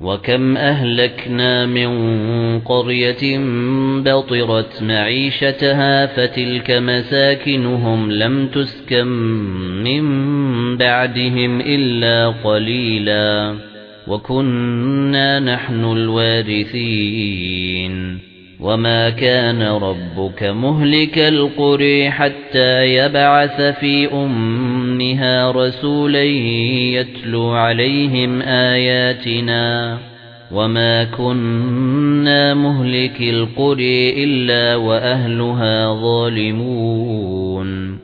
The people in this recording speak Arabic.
وَكَمْ أَهْلَكْنَا مِنْ قَرْيَةٍ بَطِرَتْ مَعِيشَتَهَا فَتِلْكَ مَسَاكِنُهُمْ لَمْ تُسْكَنْ مِنْ بَعْدِهِمْ إِلَّا قَلِيلًا وَكُنَّا نَحْنُ الْوَارِثِينَ وَمَا كَانَ رَبُّكَ مُهْلِكَ الْقُرَى حَتَّى يَبْعَثَ فِي أُمِّهَا رَسُولًا يَتْلُو عَلَيْهِمْ آيَاتِنَا وَمَا كُنَّا مُهْلِكِي الْقُرَى إِلَّا وَأَهْلُهَا ظَالِمُونَ